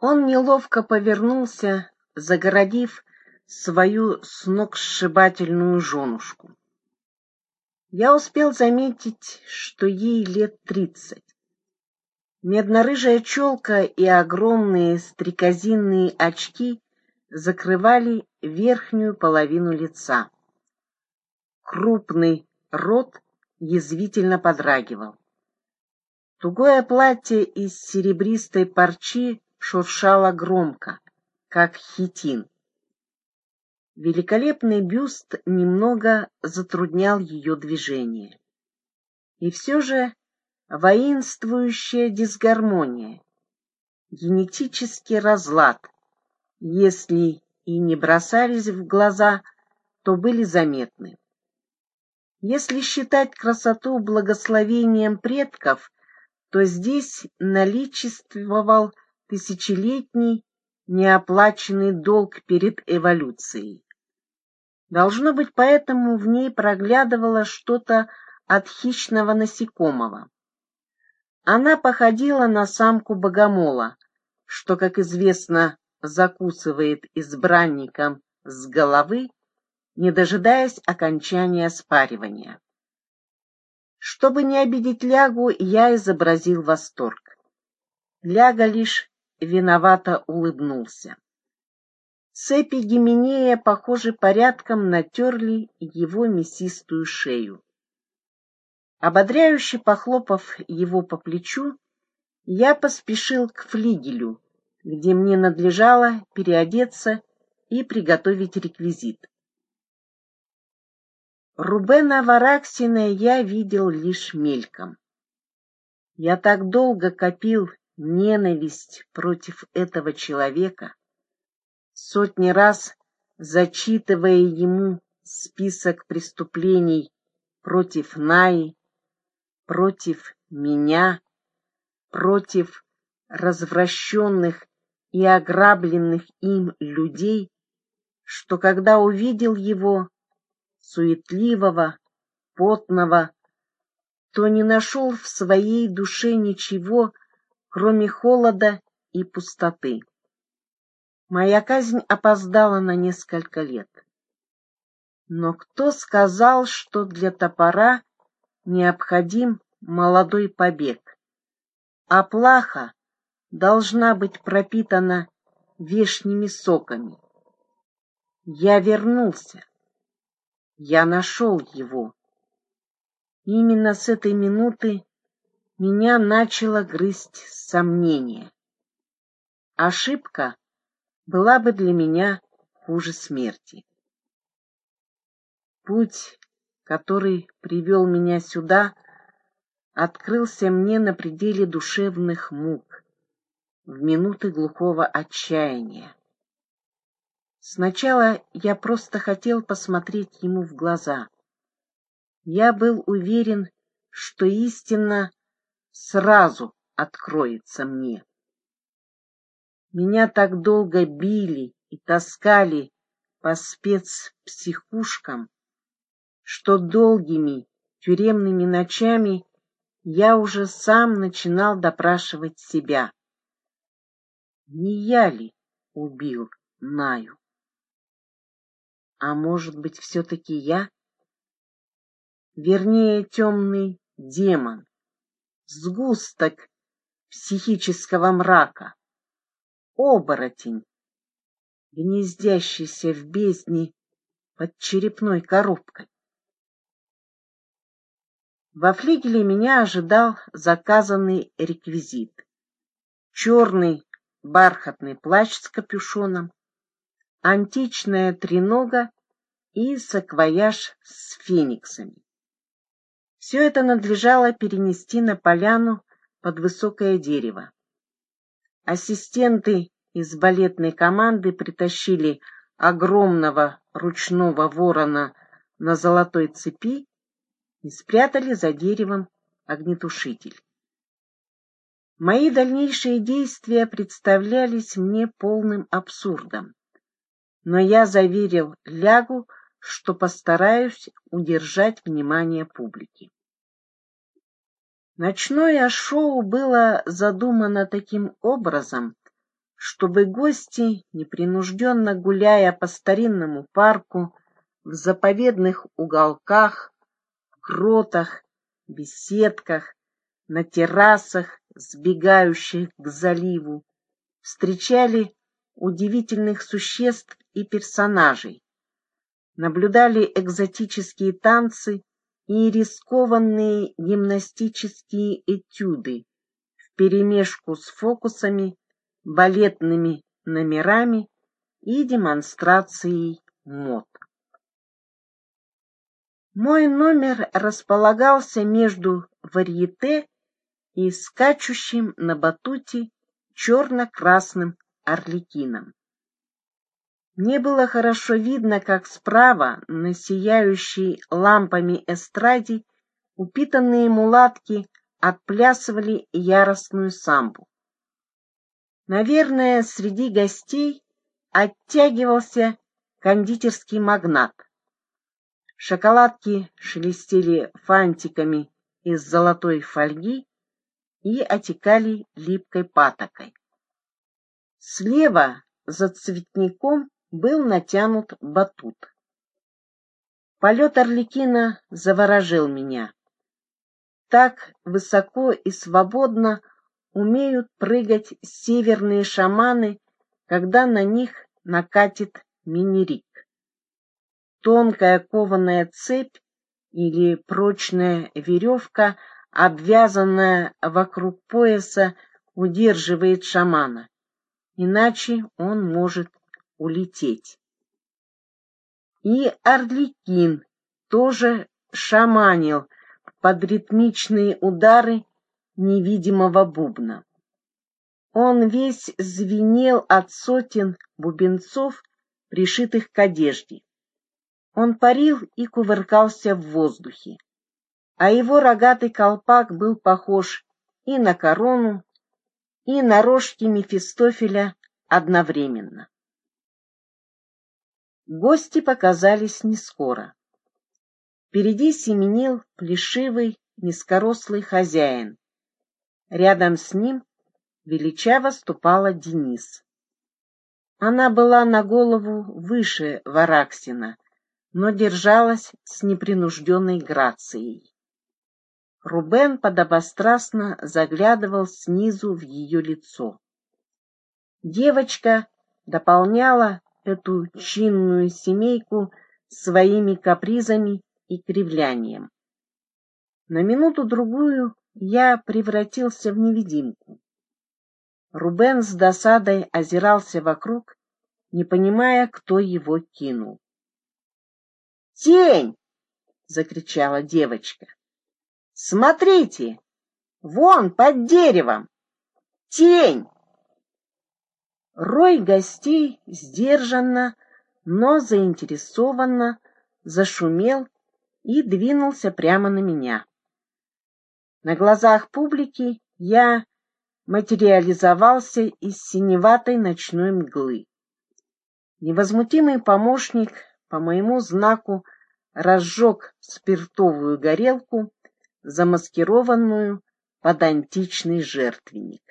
Он неловко повернулся, загородив свою сногсшибательную женушку. Я успел заметить, что ей лет тридцать. Меднорыжая челка и огромные стрекозинные очки закрывали верхнюю половину лица. Крупный рот язвительно подрагивал. Тугое платье из серебристой парчи шуршало громко, как хитин. Великолепный бюст немного затруднял ее движение. И все же воинствующая дисгармония, генетический разлад, если и не бросались в глаза, то были заметны. Если считать красоту благословением предков, то здесь наличествовал тысячелетний неоплаченный долг перед эволюцией. Должно быть, поэтому в ней проглядывало что-то от хищного насекомого. Она походила на самку богомола, что, как известно, закусывает избранникам с головы, не дожидаясь окончания спаривания. Чтобы не обидеть Лягу, я изобразил восторг. Ляга лишь виновато улыбнулся. Цепи Гименея, похоже, порядком натерли его мясистую шею. Ободряюще похлопав его по плечу, я поспешил к флигелю, где мне надлежало переодеться и приготовить реквизит. Рубена Вараксина я видел лишь мельком. Я так долго копил ненависть против этого человека, сотни раз зачитывая ему список преступлений против Наи, против меня, против развращенных и ограбленных им людей, что когда увидел его, суетливого, потного, то не нашел в своей душе ничего, кроме холода и пустоты. Моя казнь опоздала на несколько лет. Но кто сказал, что для топора необходим молодой побег, а плаха должна быть пропитана вешними соками? Я вернулся. Я нашел его. Именно с этой минуты меня начало грызть сомнение. Ошибка была бы для меня хуже смерти. Путь, который привел меня сюда, открылся мне на пределе душевных мук, в минуты глухого отчаяния. Сначала я просто хотел посмотреть ему в глаза. Я был уверен, что истина сразу откроется мне. Меня так долго били и таскали по спецпсихушкам, что долгими тюремными ночами я уже сам начинал допрашивать себя. Не я ли убил Наю? А может быть, все-таки я? Вернее, темный демон, сгусток психического мрака, оборотень, гнездящийся в бездне под черепной коробкой. Во флигеле меня ожидал заказанный реквизит. Черный бархатный плащ с капюшоном, античная тренога и саквояж с фениксами. Все это надлежало перенести на поляну под высокое дерево. Ассистенты из балетной команды притащили огромного ручного ворона на золотой цепи и спрятали за деревом огнетушитель. Мои дальнейшие действия представлялись мне полным абсурдом, но я заверил Лягу, что постараюсь удержать внимание публики. Ночное шоу было задумано таким образом, чтобы гости, непринужденно гуляя по старинному парку, в заповедных уголках, гротах, беседках, на террасах, сбегающих к заливу, встречали удивительных существ и персонажей, наблюдали экзотические танцы и рискованные гимнастические этюды вперемешку с фокусами, балетными номерами и демонстрацией мод. Мой номер располагался между варьете и скачущим на батуте черно-красным орликином. Мне было хорошо видно, как справа, на сияющей лампами эстраде, упитанные мулатки отплясывали яростную самбу. Наверное, среди гостей оттягивался кондитерский магнат. Шоколадки шелестели фантиками из золотой фольги и отекали липкой патокой. Слева, за цветником, был натянут батут. Полет Орликина заворожил меня. Так высоко и свободно умеют прыгать северные шаманы, когда на них накатит минерик. Тонкая кованая цепь или прочная веревка, обвязанная вокруг пояса, удерживает шамана, иначе он может улететь. И Орликин тоже шаманил под ритмичные удары невидимого бубна. Он весь звенел от сотен бубенцов, пришитых к одежде. Он парил и кувыркался в воздухе, а его рогатый колпак был похож и на корону, и на рожки Мефистофеля одновременно. Гости показались не скоро. Впереди семенил плешивый, низкорослый хозяин. Рядом с ним величаво ступала Денис. Она была на голову выше Вараксина, но держалась с непринужденной грацией. Рубен подобострастно заглядывал снизу в ее лицо. Девочка дополняла эту чинную семейку своими капризами и кривлянием. На минуту-другую я превратился в невидимку. Рубен с досадой озирался вокруг, не понимая, кто его кинул. «Тень!» — закричала девочка. «Смотрите! Вон, под деревом! Тень!» Рой гостей сдержанно, но заинтересованно зашумел и двинулся прямо на меня. На глазах публики я материализовался из синеватой ночной мглы. Невозмутимый помощник по моему знаку разжег спиртовую горелку, замаскированную под античный жертвенник.